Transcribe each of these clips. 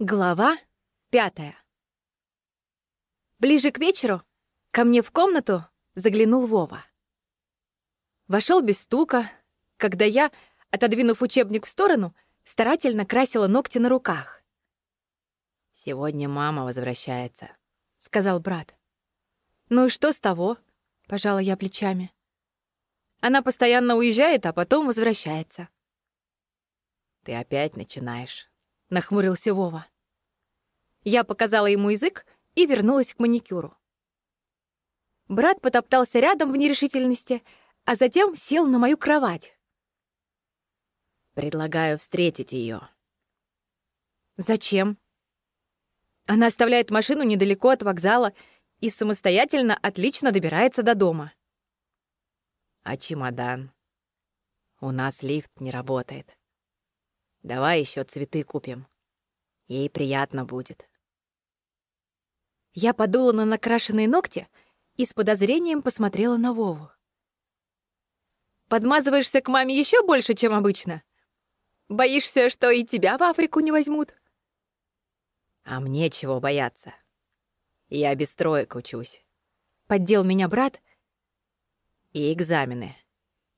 Глава пятая. Ближе к вечеру ко мне в комнату заглянул Вова. Вошел без стука, когда я, отодвинув учебник в сторону, старательно красила ногти на руках. «Сегодня мама возвращается», — сказал брат. «Ну и что с того?» — пожала я плечами. Она постоянно уезжает, а потом возвращается. «Ты опять начинаешь», — нахмурился Вова. Я показала ему язык и вернулась к маникюру. Брат потоптался рядом в нерешительности, а затем сел на мою кровать. «Предлагаю встретить ее. «Зачем?» Она оставляет машину недалеко от вокзала и самостоятельно отлично добирается до дома. «А чемодан? У нас лифт не работает. Давай еще цветы купим. Ей приятно будет. Я подула на накрашенные ногти и с подозрением посмотрела на Вову. «Подмазываешься к маме еще больше, чем обычно? Боишься, что и тебя в Африку не возьмут?» «А мне чего бояться? Я без троек учусь». Поддел меня брат. «И экзамены.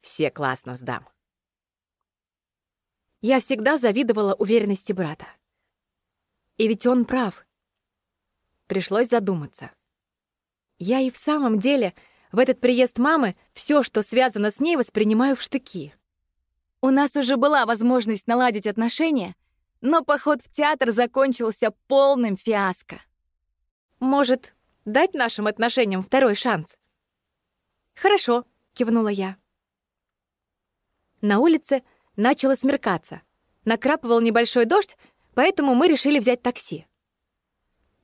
Все классно сдам». Я всегда завидовала уверенности брата. И ведь он прав. Пришлось задуматься. Я и в самом деле в этот приезд мамы все, что связано с ней, воспринимаю в штыки. У нас уже была возможность наладить отношения, но поход в театр закончился полным фиаско. Может, дать нашим отношениям второй шанс? «Хорошо», — кивнула я. На улице Начало смеркаться. Накрапывал небольшой дождь, поэтому мы решили взять такси.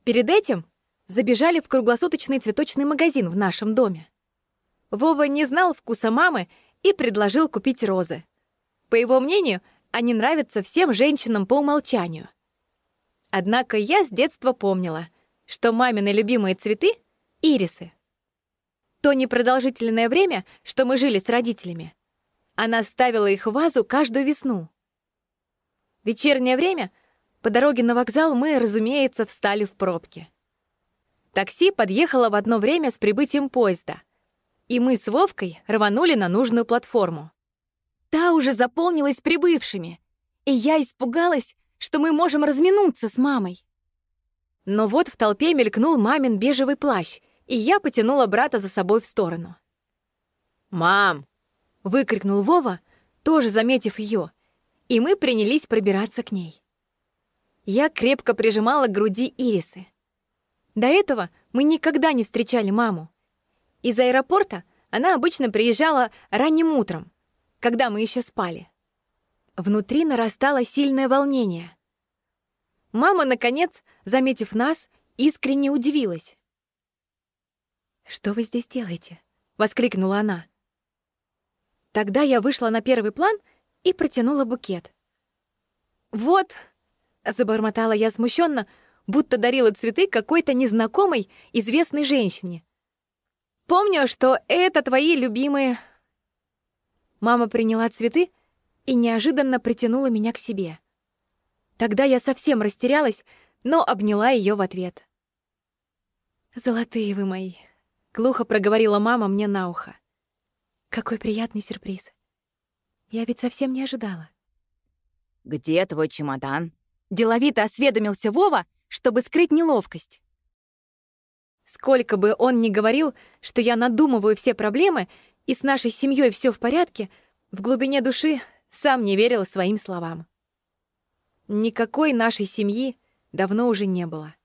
Перед этим забежали в круглосуточный цветочный магазин в нашем доме. Вова не знал вкуса мамы и предложил купить розы. По его мнению, они нравятся всем женщинам по умолчанию. Однако я с детства помнила, что мамины любимые цветы — ирисы. То непродолжительное время, что мы жили с родителями, она ставила их в вазу каждую весну. вечернее время по дороге на вокзал мы, разумеется, встали в пробке. Такси подъехало в одно время с прибытием поезда, и мы с Вовкой рванули на нужную платформу. Та уже заполнилась прибывшими, и я испугалась, что мы можем разминуться с мамой. Но вот в толпе мелькнул мамин бежевый плащ, и я потянула брата за собой в сторону. «Мам, выкрикнул Вова, тоже заметив ее, и мы принялись пробираться к ней. Я крепко прижимала к груди ирисы. До этого мы никогда не встречали маму. Из аэропорта она обычно приезжала ранним утром, когда мы еще спали. Внутри нарастало сильное волнение. Мама, наконец, заметив нас, искренне удивилась. «Что вы здесь делаете?» — воскликнула она. Тогда я вышла на первый план и протянула букет. «Вот», — забормотала я смущенно, будто дарила цветы какой-то незнакомой, известной женщине. «Помню, что это твои любимые...» Мама приняла цветы и неожиданно притянула меня к себе. Тогда я совсем растерялась, но обняла ее в ответ. «Золотые вы мои», — глухо проговорила мама мне на ухо. Какой приятный сюрприз. Я ведь совсем не ожидала. «Где твой чемодан?» Деловито осведомился Вова, чтобы скрыть неловкость. Сколько бы он ни говорил, что я надумываю все проблемы и с нашей семьей все в порядке, в глубине души сам не верил своим словам. Никакой нашей семьи давно уже не было.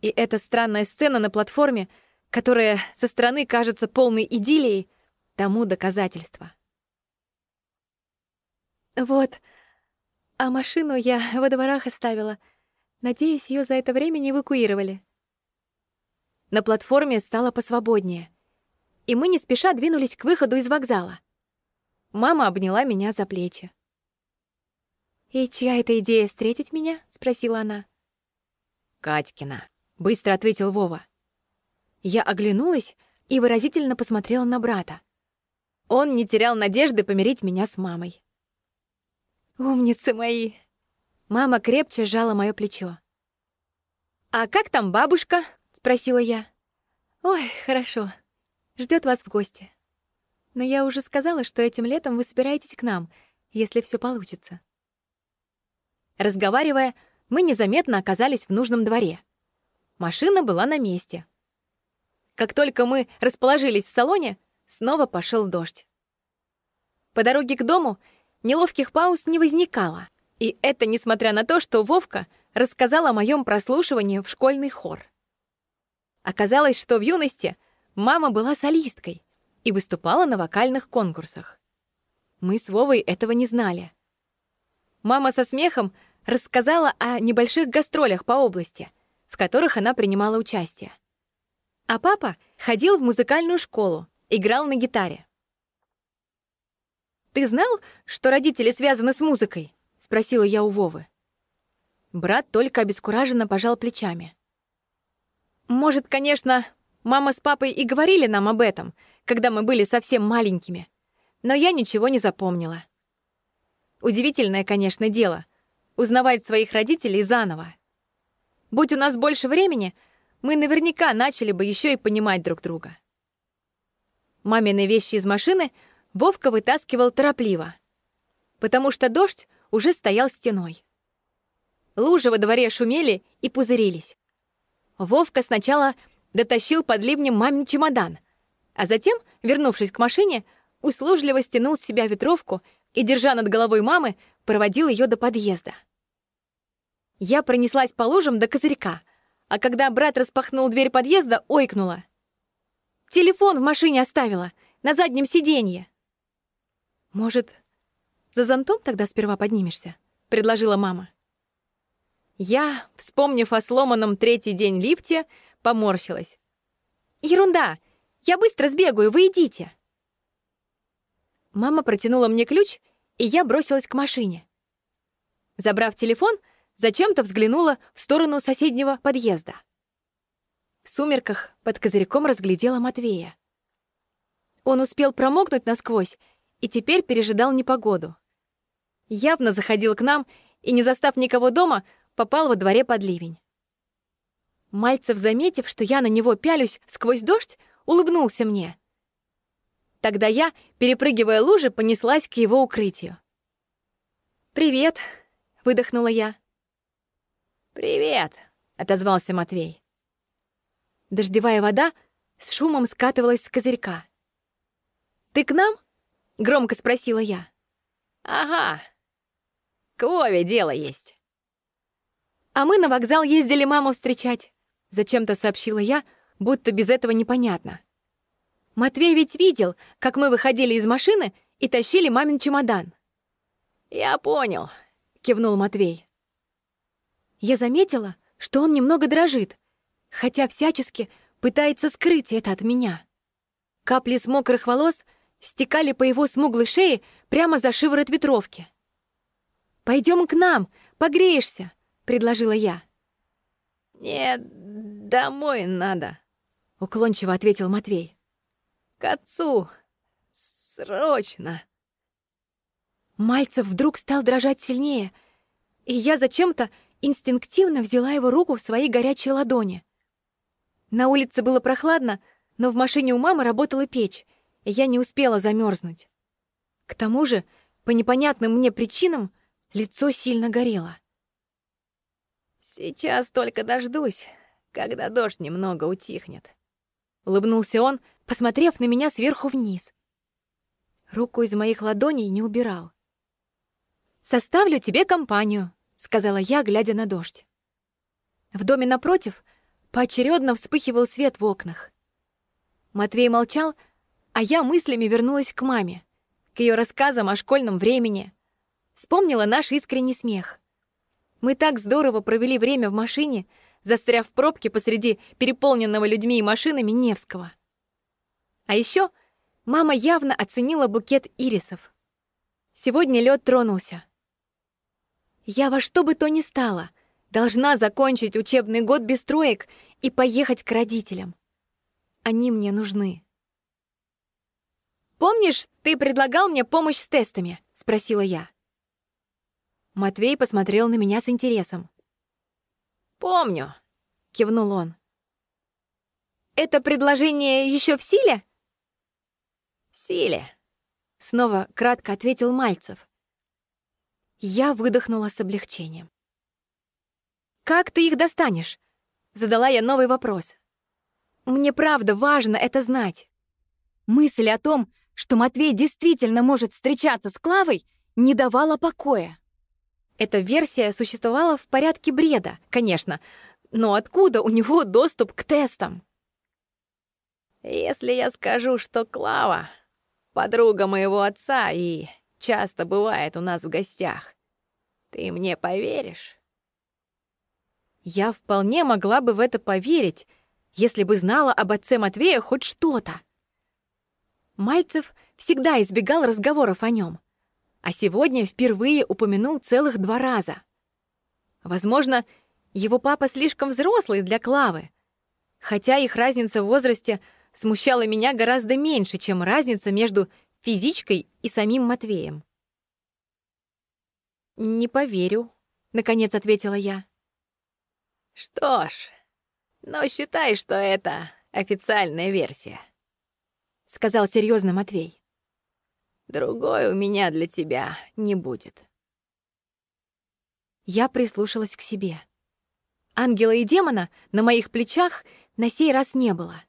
И эта странная сцена на платформе, которая со стороны кажется полной идиллией, тому доказательство. Вот, а машину я во дворах оставила. Надеюсь, ее за это время не эвакуировали. На платформе стало посвободнее, и мы не спеша двинулись к выходу из вокзала. Мама обняла меня за плечи. «И чья это идея встретить меня?» — спросила она. «Катькина», — быстро ответил Вова. Я оглянулась и выразительно посмотрела на брата. Он не терял надежды помирить меня с мамой. «Умницы мои!» Мама крепче сжала мое плечо. «А как там бабушка?» — спросила я. «Ой, хорошо. Ждет вас в гости. Но я уже сказала, что этим летом вы собираетесь к нам, если все получится». Разговаривая, мы незаметно оказались в нужном дворе. Машина была на месте. Как только мы расположились в салоне, снова пошел дождь. По дороге к дому неловких пауз не возникало, и это несмотря на то, что Вовка рассказал о моем прослушивании в школьный хор. Оказалось, что в юности мама была солисткой и выступала на вокальных конкурсах. Мы с Вовой этого не знали. Мама со смехом рассказала о небольших гастролях по области, в которых она принимала участие. А папа ходил в музыкальную школу, играл на гитаре. «Ты знал, что родители связаны с музыкой?» — спросила я у Вовы. Брат только обескураженно пожал плечами. «Может, конечно, мама с папой и говорили нам об этом, когда мы были совсем маленькими, но я ничего не запомнила. Удивительное, конечно, дело — узнавать своих родителей заново. Будь у нас больше времени — мы наверняка начали бы еще и понимать друг друга. Мамины вещи из машины Вовка вытаскивал торопливо, потому что дождь уже стоял стеной. Лужи во дворе шумели и пузырились. Вовка сначала дотащил под ливнем мамин чемодан, а затем, вернувшись к машине, услужливо стянул с себя ветровку и, держа над головой мамы, проводил ее до подъезда. Я пронеслась по лужам до козырька, а когда брат распахнул дверь подъезда, ойкнула. «Телефон в машине оставила, на заднем сиденье». «Может, за зонтом тогда сперва поднимешься?» — предложила мама. Я, вспомнив о сломанном третий день лифте, поморщилась. «Ерунда! Я быстро сбегаю, вы идите!» Мама протянула мне ключ, и я бросилась к машине. Забрав телефон, зачем-то взглянула в сторону соседнего подъезда. В сумерках под козырьком разглядела Матвея. Он успел промокнуть насквозь и теперь пережидал непогоду. Явно заходил к нам и, не застав никого дома, попал во дворе под ливень. Мальцев, заметив, что я на него пялюсь сквозь дождь, улыбнулся мне. Тогда я, перепрыгивая лужи, понеслась к его укрытию. «Привет», — выдохнула я. «Привет!» — отозвался Матвей. Дождевая вода с шумом скатывалась с козырька. «Ты к нам?» — громко спросила я. «Ага. К Вове дело есть». «А мы на вокзал ездили маму встречать», — зачем-то сообщила я, будто без этого непонятно. Матвей ведь видел, как мы выходили из машины и тащили мамин чемодан. «Я понял», — кивнул Матвей. Я заметила, что он немного дрожит, хотя всячески пытается скрыть это от меня. Капли с мокрых волос стекали по его смуглой шее прямо за шиворот ветровки. «Пойдем к нам, погреешься», — предложила я. «Нет, домой надо», — уклончиво ответил Матвей. «К отцу. Срочно». Мальцев вдруг стал дрожать сильнее, и я зачем-то инстинктивно взяла его руку в свои горячие ладони. На улице было прохладно, но в машине у мамы работала печь, и я не успела замерзнуть. К тому же, по непонятным мне причинам, лицо сильно горело. «Сейчас только дождусь, когда дождь немного утихнет», — улыбнулся он, посмотрев на меня сверху вниз. Руку из моих ладоней не убирал. «Составлю тебе компанию», — сказала я, глядя на дождь. В доме напротив поочередно вспыхивал свет в окнах. Матвей молчал, а я мыслями вернулась к маме, к ее рассказам о школьном времени. Вспомнила наш искренний смех. Мы так здорово провели время в машине, застряв в пробке посреди переполненного людьми и машинами Невского. А еще мама явно оценила букет ирисов. Сегодня лед тронулся. Я во что бы то ни стало должна закончить учебный год без троек и поехать к родителям. Они мне нужны. «Помнишь, ты предлагал мне помощь с тестами?» — спросила я. Матвей посмотрел на меня с интересом. «Помню. — кивнул он. «Это предложение еще в силе?» «В силе», — снова кратко ответил Мальцев. Я выдохнула с облегчением. «Как ты их достанешь?» — задала я новый вопрос. «Мне правда важно это знать». Мысль о том, что Матвей действительно может встречаться с Клавой, не давала покоя. Эта версия существовала в порядке бреда, конечно, но откуда у него доступ к тестам? «Если я скажу, что Клава — подруга моего отца и часто бывает у нас в гостях, ты мне поверишь?» Я вполне могла бы в это поверить, если бы знала об отце Матвея хоть что-то. Мальцев всегда избегал разговоров о нем, а сегодня впервые упомянул целых два раза. Возможно, его папа слишком взрослый для Клавы, хотя их разница в возрасте смущала меня гораздо меньше, чем разница между физичкой и самим Матвеем. «Не поверю», — наконец ответила я. «Что ж, но считай, что это официальная версия», — сказал серьезно Матвей. «Другой у меня для тебя не будет». Я прислушалась к себе. Ангела и демона на моих плечах на сей раз не было.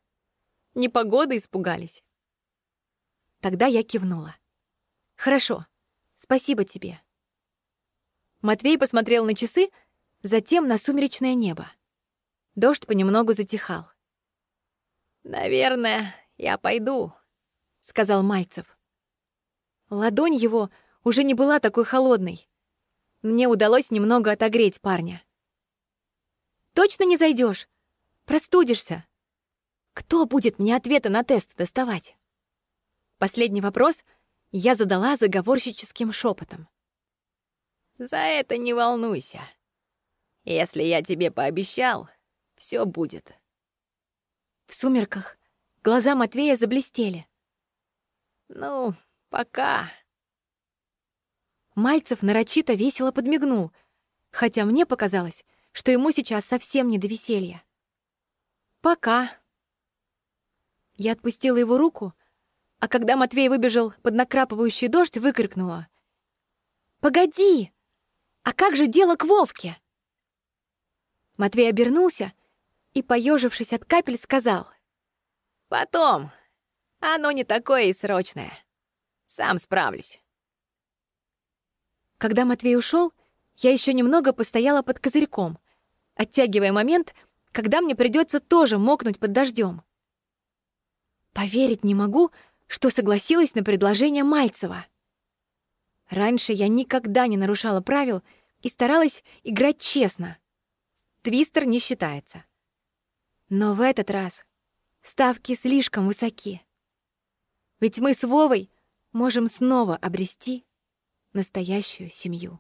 Непогоды испугались. Тогда я кивнула. «Хорошо, спасибо тебе». Матвей посмотрел на часы, затем на сумеречное небо. Дождь понемногу затихал. «Наверное, я пойду», — сказал Мальцев. Ладонь его уже не была такой холодной. Мне удалось немного отогреть парня. «Точно не зайдешь? Простудишься. Кто будет мне ответы на тест доставать?» Последний вопрос я задала заговорщическим шепотом. За это не волнуйся. Если я тебе пообещал, все будет. В сумерках глаза Матвея заблестели. Ну, пока. Мальцев нарочито весело подмигнул, хотя мне показалось, что ему сейчас совсем не до веселья. «Пока». Я отпустила его руку, а когда Матвей выбежал под накрапывающий дождь, выкрикнула. «Погоди! А как же дело к Вовке?» Матвей обернулся и, поежившись от капель, сказал. «Потом. Оно не такое и срочное. Сам справлюсь». Когда Матвей ушел, я еще немного постояла под козырьком, оттягивая момент, когда мне придется тоже мокнуть под дождем. Поверить не могу, что согласилась на предложение Мальцева. Раньше я никогда не нарушала правил и старалась играть честно. Твистер не считается. Но в этот раз ставки слишком высоки. Ведь мы с Вовой можем снова обрести настоящую семью.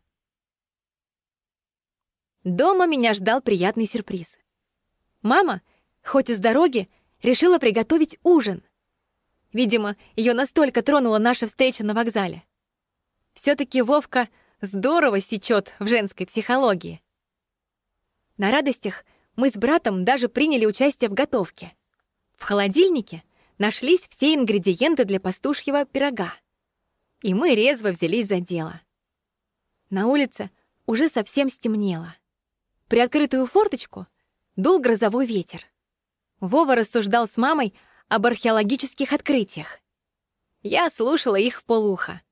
Дома меня ждал приятный сюрприз. Мама, хоть и с дороги, решила приготовить ужин. Видимо, ее настолько тронула наша встреча на вокзале. Все-таки Вовка здорово сечет в женской психологии. На радостях мы с братом даже приняли участие в готовке. В холодильнике нашлись все ингредиенты для пастушьего пирога. И мы резво взялись за дело. На улице уже совсем стемнело. Приоткрытую форточку дул грозовой ветер. Вова рассуждал с мамой об археологических открытиях. Я слушала их в полухо.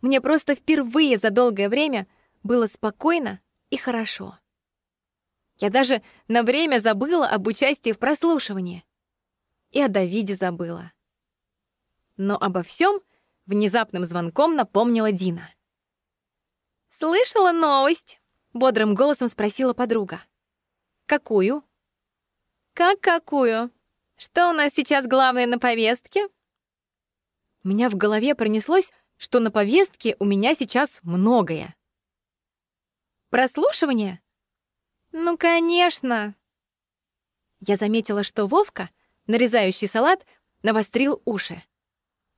Мне просто впервые за долгое время было спокойно и хорошо. Я даже на время забыла об участии в прослушивании. И о Давиде забыла. Но обо всем внезапным звонком напомнила Дина. «Слышала новость?» — бодрым голосом спросила подруга. «Какую?» «Как какую? Что у нас сейчас главное на повестке?» У меня в голове пронеслось, что на повестке у меня сейчас многое. Прослушивание? Ну, конечно. Я заметила, что Вовка, нарезающий салат, навострил уши.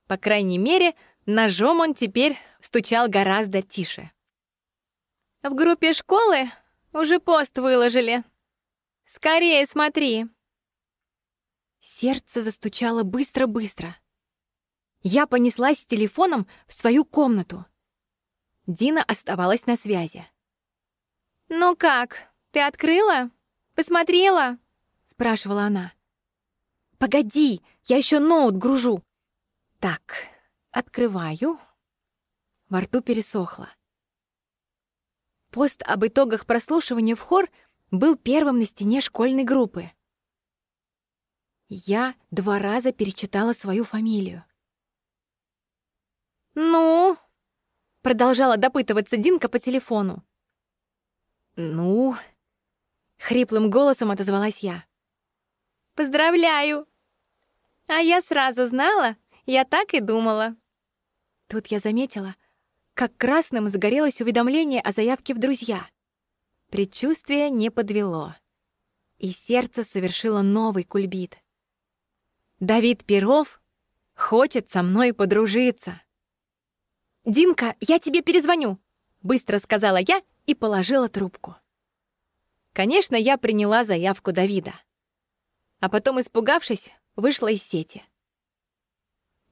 По крайней мере, ножом он теперь стучал гораздо тише. В группе школы уже пост выложили. Скорее смотри!» Сердце застучало быстро-быстро. Я понеслась с телефоном в свою комнату. Дина оставалась на связи. «Ну как, ты открыла? Посмотрела?» — спрашивала она. «Погоди, я еще ноут гружу». Так, открываю. Во рту пересохло. Пост об итогах прослушивания в хор был первым на стене школьной группы. Я два раза перечитала свою фамилию. «Ну?» — продолжала допытываться Динка по телефону. «Ну?» — хриплым голосом отозвалась я. «Поздравляю!» «А я сразу знала, я так и думала». Тут я заметила, как красным загорелось уведомление о заявке в друзья. Предчувствие не подвело. И сердце совершило новый кульбит. Давид Перов хочет со мной подружиться. «Динка, я тебе перезвоню», — быстро сказала я и положила трубку. Конечно, я приняла заявку Давида. А потом, испугавшись, вышла из сети.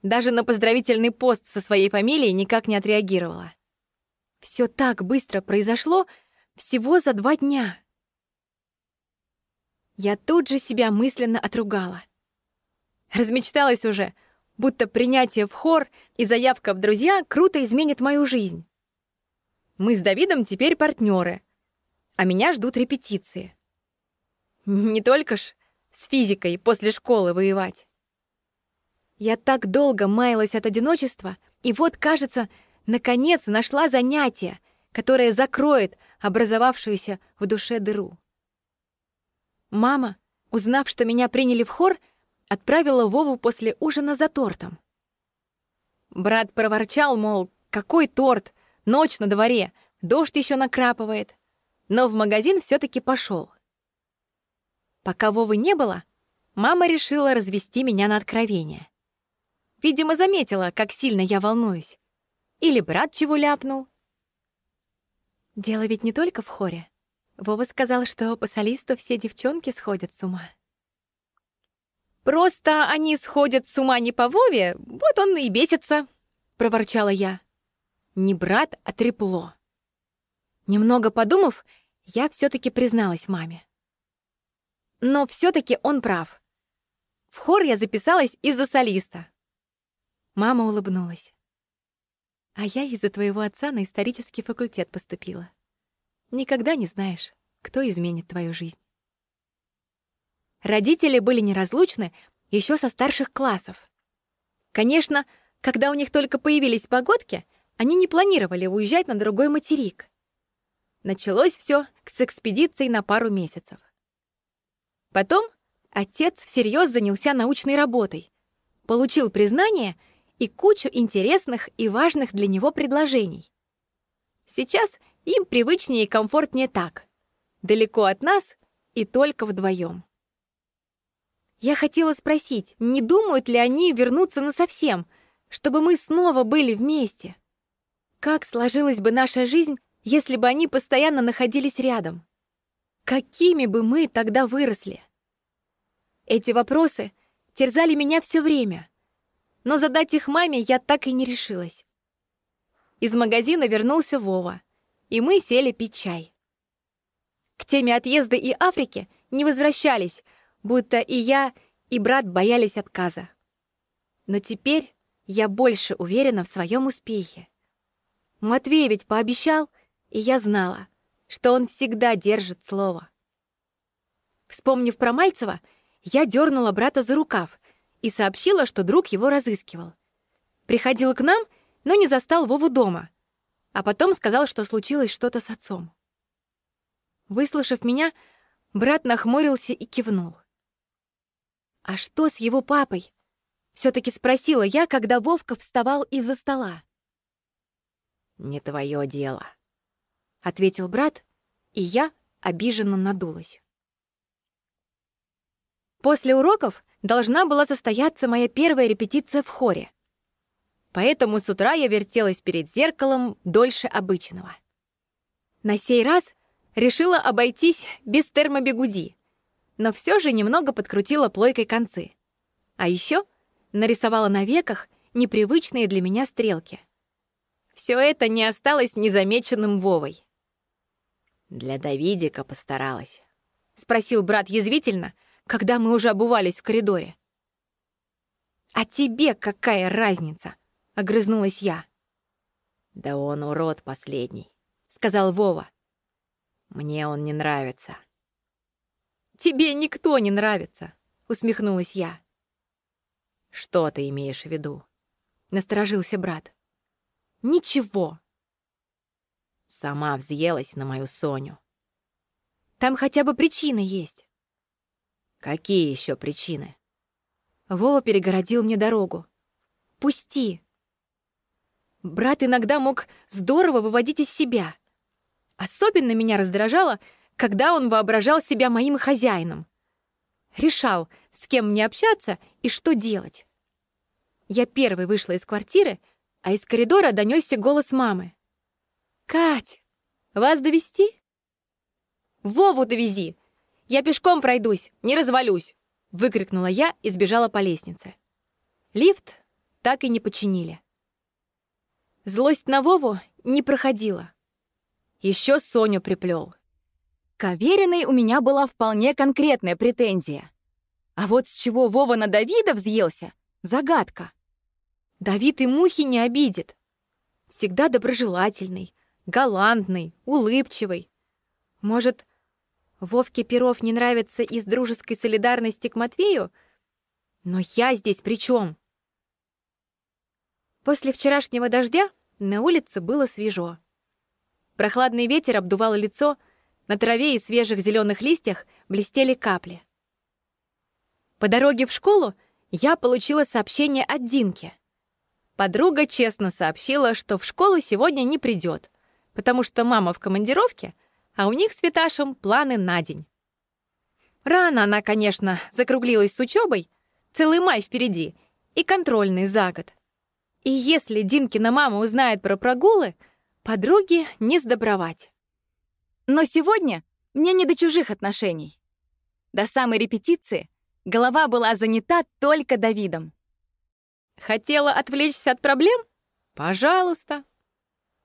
Даже на поздравительный пост со своей фамилией никак не отреагировала. Все так быстро произошло всего за два дня. Я тут же себя мысленно отругала. Размечталась уже, будто принятие в хор и заявка в друзья круто изменит мою жизнь. Мы с Давидом теперь партнеры, а меня ждут репетиции. Не только ж с физикой после школы воевать. Я так долго маялась от одиночества, и вот, кажется, наконец нашла занятие, которое закроет образовавшуюся в душе дыру. Мама, узнав, что меня приняли в хор, отправила Вову после ужина за тортом. Брат проворчал, мол, какой торт, ночь на дворе, дождь еще накрапывает. Но в магазин все таки пошел. Пока Вовы не было, мама решила развести меня на откровение. Видимо, заметила, как сильно я волнуюсь. Или брат чего ляпнул. Дело ведь не только в хоре. Вова сказал, что по солисту все девчонки сходят с ума. «Просто они сходят с ума не по Вове, вот он и бесится», — проворчала я. Не брат, а трепло. Немного подумав, я все таки призналась маме. Но все таки он прав. В хор я записалась из-за солиста. Мама улыбнулась. А я из-за твоего отца на исторический факультет поступила. Никогда не знаешь, кто изменит твою жизнь. Родители были неразлучны еще со старших классов. Конечно, когда у них только появились погодки, они не планировали уезжать на другой материк. Началось все с экспедиции на пару месяцев. Потом отец всерьез занялся научной работой, получил признание — и кучу интересных и важных для него предложений. Сейчас им привычнее и комфортнее так. Далеко от нас и только вдвоем. Я хотела спросить, не думают ли они вернуться насовсем, чтобы мы снова были вместе? Как сложилась бы наша жизнь, если бы они постоянно находились рядом? Какими бы мы тогда выросли? Эти вопросы терзали меня все время, но задать их маме я так и не решилась. Из магазина вернулся Вова, и мы сели пить чай. К теме отъезда и Африки не возвращались, будто и я, и брат боялись отказа. Но теперь я больше уверена в своем успехе. Матвей ведь пообещал, и я знала, что он всегда держит слово. Вспомнив про Мальцева, я дернула брата за рукав и сообщила, что друг его разыскивал. Приходил к нам, но не застал Вову дома, а потом сказал, что случилось что-то с отцом. Выслушав меня, брат нахмурился и кивнул. «А что с его папой?» — все таки спросила я, когда Вовка вставал из-за стола. «Не твое дело», — ответил брат, и я обиженно надулась. После уроков должна была состояться моя первая репетиция в хоре. Поэтому с утра я вертелась перед зеркалом дольше обычного. На сей раз решила обойтись без термобегуди, но все же немного подкрутила плойкой концы. А еще нарисовала на веках непривычные для меня стрелки. Все это не осталось незамеченным Вовой. «Для Давидика постаралась», — спросил брат язвительно, когда мы уже обувались в коридоре. «А тебе какая разница?» — огрызнулась я. «Да он урод последний», — сказал Вова. «Мне он не нравится». «Тебе никто не нравится», — усмехнулась я. «Что ты имеешь в виду?» — насторожился брат. «Ничего». Сама взъелась на мою Соню. «Там хотя бы причины есть». «Какие еще причины?» Вова перегородил мне дорогу. «Пусти!» Брат иногда мог здорово выводить из себя. Особенно меня раздражало, когда он воображал себя моим хозяином. Решал, с кем мне общаться и что делать. Я первой вышла из квартиры, а из коридора донесся голос мамы. «Кать, вас довести? «Вову довези! Я пешком пройдусь, не развалюсь!» — выкрикнула я и сбежала по лестнице. Лифт так и не починили. Злость на Вову не проходила. Еще Соню приплел. К Авериной у меня была вполне конкретная претензия. А вот с чего Вова на Давида взъелся — загадка. Давид и мухи не обидит. Всегда доброжелательный, галантный, улыбчивый. Может, Вовке Перов не нравится из дружеской солидарности к Матвею? Но я здесь при чем? После вчерашнего дождя на улице было свежо. Прохладный ветер обдувал лицо, на траве и свежих зеленых листьях блестели капли. По дороге в школу я получила сообщение от Динки. Подруга честно сообщила, что в школу сегодня не придет, потому что мама в командировке — а у них с Виташем планы на день. Рано она, конечно, закруглилась с учебой, целый май впереди и контрольный за год. И если Динкина мама узнает про прогулы, подруги не сдобровать. Но сегодня мне не до чужих отношений. До самой репетиции голова была занята только Давидом. Хотела отвлечься от проблем? Пожалуйста.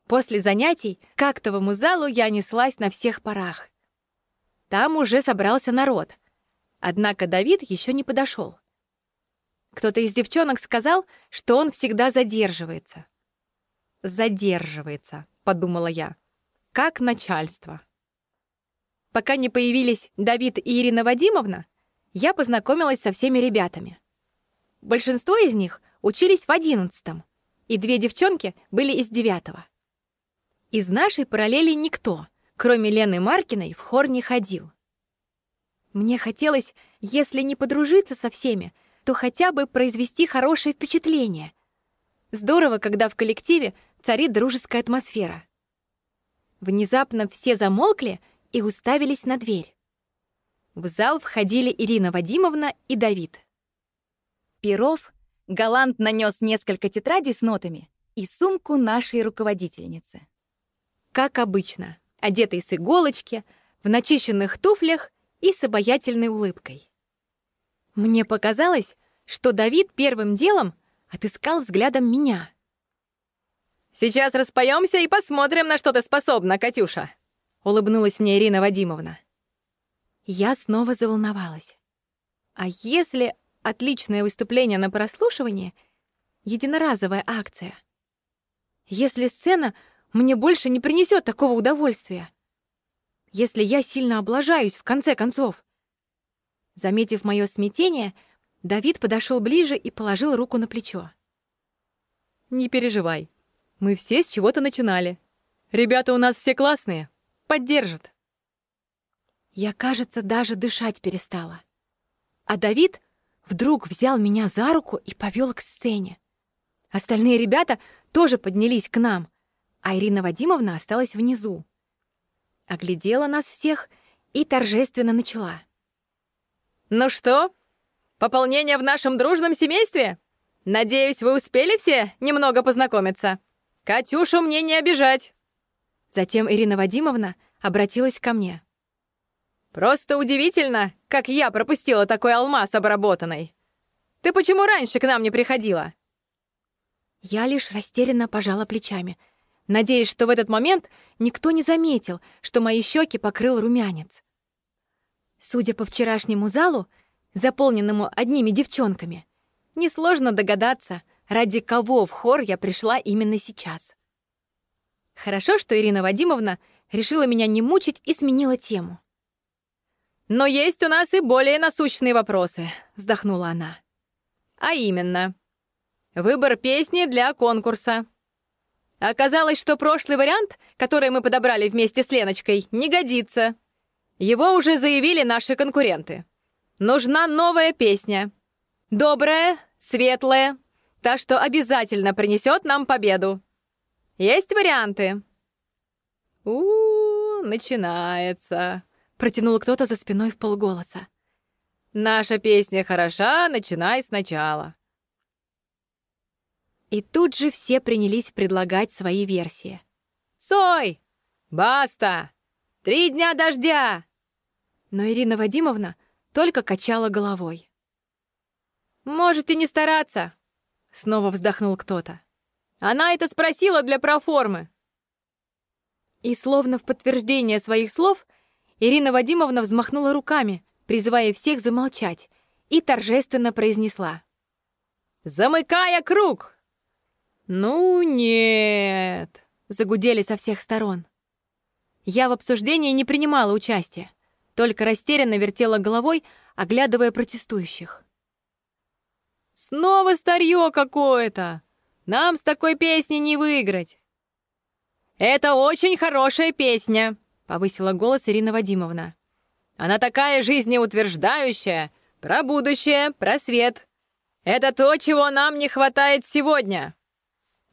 После занятий к актовому залу я неслась на всех парах. Там уже собрался народ. Однако Давид еще не подошел. Кто-то из девчонок сказал, что он всегда задерживается. «Задерживается», — подумала я, — «как начальство». Пока не появились Давид и Ирина Вадимовна, я познакомилась со всеми ребятами. Большинство из них учились в одиннадцатом, и две девчонки были из девятого. Из нашей параллели никто, кроме Лены Маркиной, в хор не ходил. Мне хотелось, если не подружиться со всеми, то хотя бы произвести хорошее впечатление. Здорово, когда в коллективе царит дружеская атмосфера. Внезапно все замолкли и уставились на дверь. В зал входили Ирина Вадимовна и Давид. Перов галантно нес несколько тетрадей с нотами и сумку нашей руководительницы как обычно, одетый с иголочки, в начищенных туфлях и с обаятельной улыбкой. Мне показалось, что Давид первым делом отыскал взглядом меня. «Сейчас распоемся и посмотрим, на что ты способна, Катюша!» — улыбнулась мне Ирина Вадимовна. Я снова заволновалась. А если отличное выступление на прослушивание — единоразовая акция? Если сцена мне больше не принесет такого удовольствия. Если я сильно облажаюсь, в конце концов. Заметив мое смятение, Давид подошел ближе и положил руку на плечо. «Не переживай. Мы все с чего-то начинали. Ребята у нас все классные. Поддержат». Я, кажется, даже дышать перестала. А Давид вдруг взял меня за руку и повел к сцене. Остальные ребята тоже поднялись к нам а Ирина Вадимовна осталась внизу. Оглядела нас всех и торжественно начала. «Ну что, пополнение в нашем дружном семействе? Надеюсь, вы успели все немного познакомиться. Катюшу мне не обижать!» Затем Ирина Вадимовна обратилась ко мне. Просто удивительно, как я пропустила такой алмаз обработанный. Ты почему раньше к нам не приходила?» Я лишь растерянно пожала плечами, надеясь, что в этот момент никто не заметил, что мои щеки покрыл румянец. Судя по вчерашнему залу, заполненному одними девчонками, несложно догадаться, ради кого в хор я пришла именно сейчас. Хорошо, что Ирина Вадимовна решила меня не мучить и сменила тему. «Но есть у нас и более насущные вопросы», — вздохнула она. «А именно, выбор песни для конкурса. Оказалось, что прошлый вариант, который мы подобрали вместе с Леночкой, не годится. Его уже заявили наши конкуренты. Нужна новая песня. Добрая, светлая, та, что обязательно принесет нам победу. Есть варианты?» «У-у-у, начинается», — протянул кто-то за спиной в полголоса. «Наша песня хороша, начинай сначала». И тут же все принялись предлагать свои версии. «Сой! Баста! Три дня дождя!» Но Ирина Вадимовна только качала головой. «Можете не стараться!» Снова вздохнул кто-то. «Она это спросила для проформы!» И словно в подтверждение своих слов, Ирина Вадимовна взмахнула руками, призывая всех замолчать, и торжественно произнесла. «Замыкая круг!» «Ну нет!» — загудели со всех сторон. Я в обсуждении не принимала участия, только растерянно вертела головой, оглядывая протестующих. «Снова старье какое-то! Нам с такой песней не выиграть!» «Это очень хорошая песня!» — повысила голос Ирина Вадимовна. «Она такая жизнеутверждающая, про будущее, про свет. Это то, чего нам не хватает сегодня».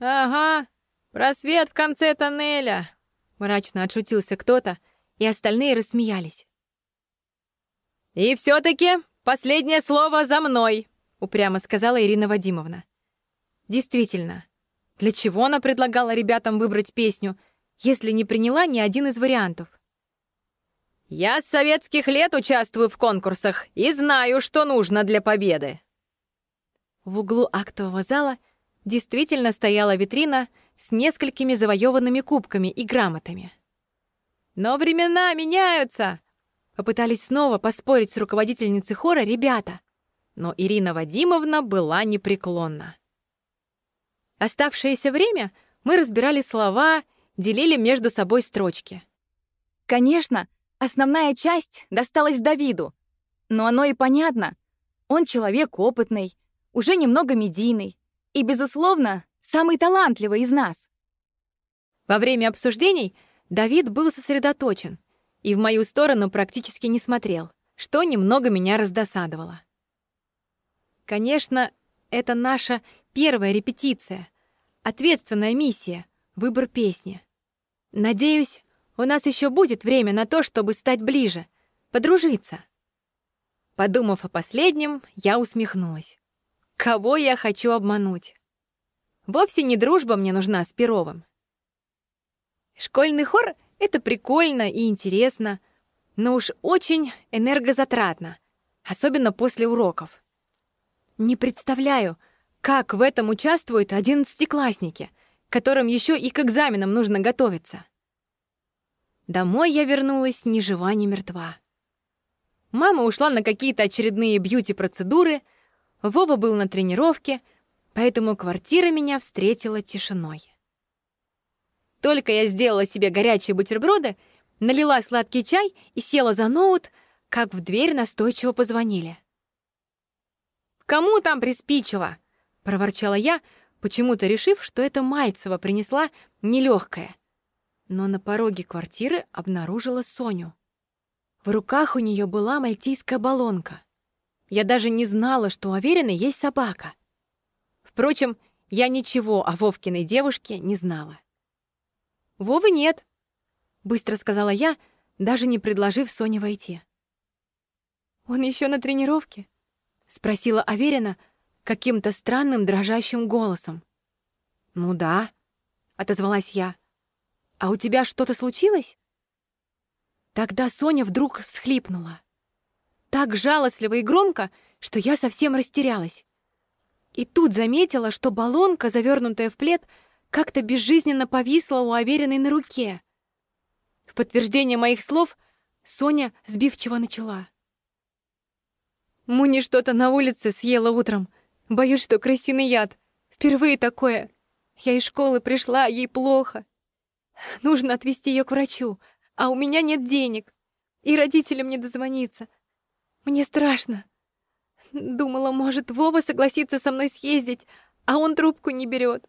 «Ага, про свет в конце тоннеля», — мрачно отшутился кто-то, и остальные рассмеялись. «И все-таки последнее слово за мной», — упрямо сказала Ирина Вадимовна. Действительно, для чего она предлагала ребятам выбрать песню, если не приняла ни один из вариантов? «Я с советских лет участвую в конкурсах и знаю, что нужно для победы». В углу актового зала действительно стояла витрина с несколькими завоеванными кубками и грамотами. «Но времена меняются!» Попытались снова поспорить с руководительницей хора ребята, но Ирина Вадимовна была непреклонна. Оставшееся время мы разбирали слова, делили между собой строчки. Конечно, основная часть досталась Давиду, но оно и понятно. Он человек опытный, уже немного медийный и, безусловно, самый талантливый из нас. Во время обсуждений Давид был сосредоточен и в мою сторону практически не смотрел, что немного меня раздосадовало. Конечно, это наша первая репетиция, Ответственная миссия — выбор песни. Надеюсь, у нас еще будет время на то, чтобы стать ближе, подружиться. Подумав о последнем, я усмехнулась. Кого я хочу обмануть? Вовсе не дружба мне нужна с Перовым. Школьный хор — это прикольно и интересно, но уж очень энергозатратно, особенно после уроков. Не представляю, как в этом участвуют одиннадцатиклассники, которым еще и к экзаменам нужно готовиться? Домой я вернулась ни жива, ни мертва. Мама ушла на какие-то очередные бьюти-процедуры, Вова был на тренировке, поэтому квартира меня встретила тишиной. Только я сделала себе горячие бутерброды, налила сладкий чай и села за ноут, как в дверь настойчиво позвонили. «Кому там приспичило?» — проворчала я, почему-то решив, что это Мальцева принесла нелегкое. Но на пороге квартиры обнаружила Соню. В руках у нее была мальтийская баллонка. Я даже не знала, что у Авериной есть собака. Впрочем, я ничего о Вовкиной девушке не знала. «Вовы нет», — быстро сказала я, даже не предложив Соне войти. «Он еще на тренировке?» — спросила Аверина, — каким-то странным дрожащим голосом. «Ну да», — отозвалась я. «А у тебя что-то случилось?» Тогда Соня вдруг всхлипнула. Так жалостливо и громко, что я совсем растерялась. И тут заметила, что баллонка, завернутая в плед, как-то безжизненно повисла у Авериной на руке. В подтверждение моих слов Соня сбивчиво начала. Муни что-то на улице съела утром. Боюсь, что крысиный яд. Впервые такое. Я из школы пришла, ей плохо. Нужно отвезти ее к врачу, а у меня нет денег. И родителям не дозвониться. Мне страшно. Думала, может, Вова согласится со мной съездить, а он трубку не берет.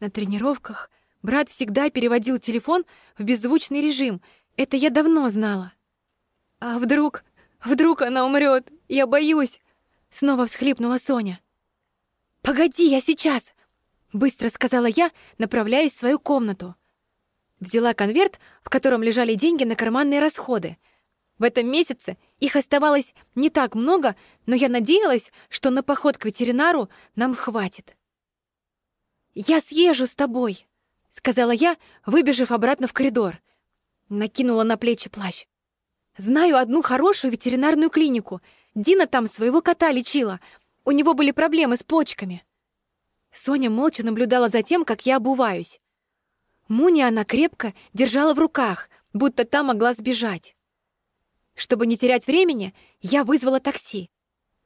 На тренировках брат всегда переводил телефон в беззвучный режим. Это я давно знала. А вдруг, вдруг она умрет? Я боюсь. Снова всхлипнула Соня. «Погоди, я сейчас!» Быстро сказала я, направляясь в свою комнату. Взяла конверт, в котором лежали деньги на карманные расходы. В этом месяце их оставалось не так много, но я надеялась, что на поход к ветеринару нам хватит. «Я съезжу с тобой», — сказала я, выбежав обратно в коридор. Накинула на плечи плащ. «Знаю одну хорошую ветеринарную клинику. Дина там своего кота лечила. У него были проблемы с почками». Соня молча наблюдала за тем, как я обуваюсь. Муни она крепко держала в руках, будто та могла сбежать. Чтобы не терять времени, я вызвала такси.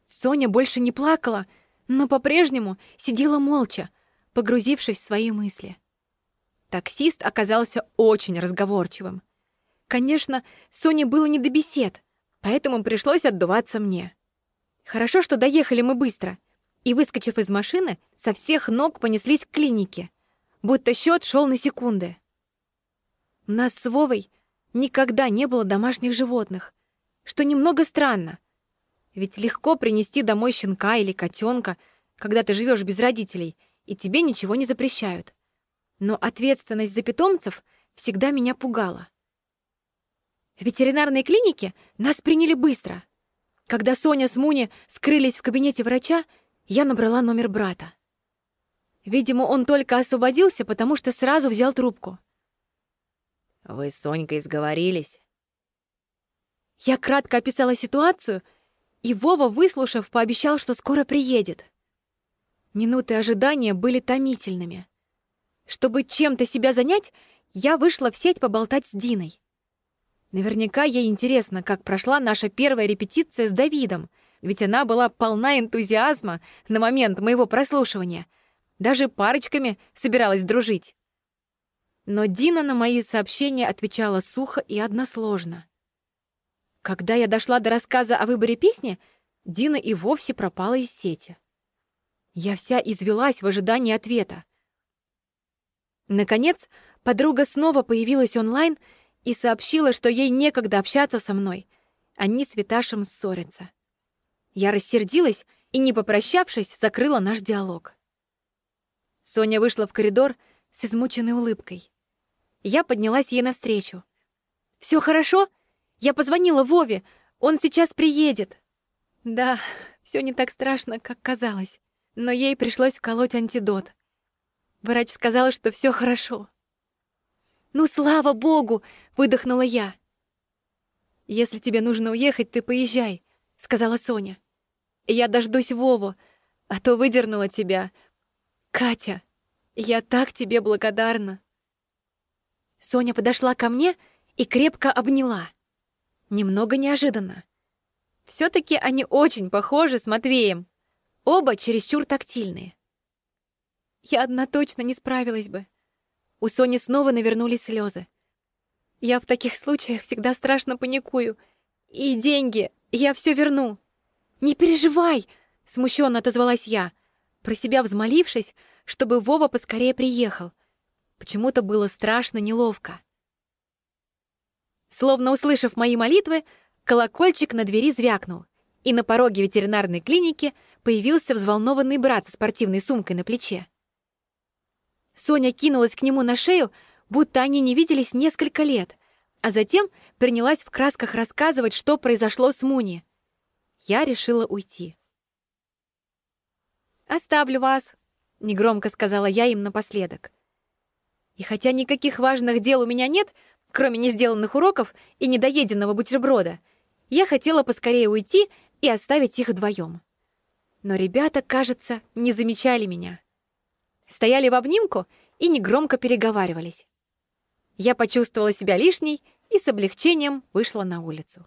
Соня больше не плакала, но по-прежнему сидела молча, погрузившись в свои мысли. Таксист оказался очень разговорчивым. Конечно, Соне было не до бесед, поэтому пришлось отдуваться мне. Хорошо, что доехали мы быстро — и, выскочив из машины, со всех ног понеслись к клинике, будто счет шел на секунды. У нас с Вовой никогда не было домашних животных, что немного странно. Ведь легко принести домой щенка или котенка, когда ты живешь без родителей, и тебе ничего не запрещают. Но ответственность за питомцев всегда меня пугала. В ветеринарной клинике нас приняли быстро. Когда Соня с Муни скрылись в кабинете врача, я набрала номер брата. Видимо, он только освободился, потому что сразу взял трубку. «Вы с Сонькой сговорились?» Я кратко описала ситуацию, и Вова, выслушав, пообещал, что скоро приедет. Минуты ожидания были томительными. Чтобы чем-то себя занять, я вышла в сеть поболтать с Диной. Наверняка ей интересно, как прошла наша первая репетиция с Давидом — ведь она была полна энтузиазма на момент моего прослушивания. Даже парочками собиралась дружить. Но Дина на мои сообщения отвечала сухо и односложно. Когда я дошла до рассказа о выборе песни, Дина и вовсе пропала из сети. Я вся извелась в ожидании ответа. Наконец, подруга снова появилась онлайн и сообщила, что ей некогда общаться со мной. Они с Виташем ссорятся. Я рассердилась и, не попрощавшись, закрыла наш диалог. Соня вышла в коридор с измученной улыбкой. Я поднялась ей навстречу. «Все хорошо? Я позвонила Вове, он сейчас приедет». Да, все не так страшно, как казалось, но ей пришлось вколоть антидот. Врач сказала, что все хорошо. «Ну, слава богу!» — выдохнула я. «Если тебе нужно уехать, ты поезжай сказала Соня. «Я дождусь Вову, а то выдернула тебя. Катя, я так тебе благодарна». Соня подошла ко мне и крепко обняла. Немного неожиданно. все таки они очень похожи с Матвеем. Оба чересчур тактильные. Я одна точно не справилась бы. У Сони снова навернулись слезы. Я в таких случаях всегда страшно паникую. И деньги, я все верну. Не переживай, смущенно отозвалась я, про себя взмолившись, чтобы Вова поскорее приехал. Почему-то было страшно неловко. Словно услышав мои молитвы, колокольчик на двери звякнул, и на пороге ветеринарной клиники появился взволнованный брат со спортивной сумкой на плече. Соня кинулась к нему на шею, будто они не виделись несколько лет, а затем принялась в красках рассказывать, что произошло с Муни. Я решила уйти. «Оставлю вас», — негромко сказала я им напоследок. И хотя никаких важных дел у меня нет, кроме несделанных уроков и недоеденного бутерброда, я хотела поскорее уйти и оставить их вдвоем. Но ребята, кажется, не замечали меня. Стояли в обнимку и негромко переговаривались. Я почувствовала себя лишней и с облегчением вышла на улицу.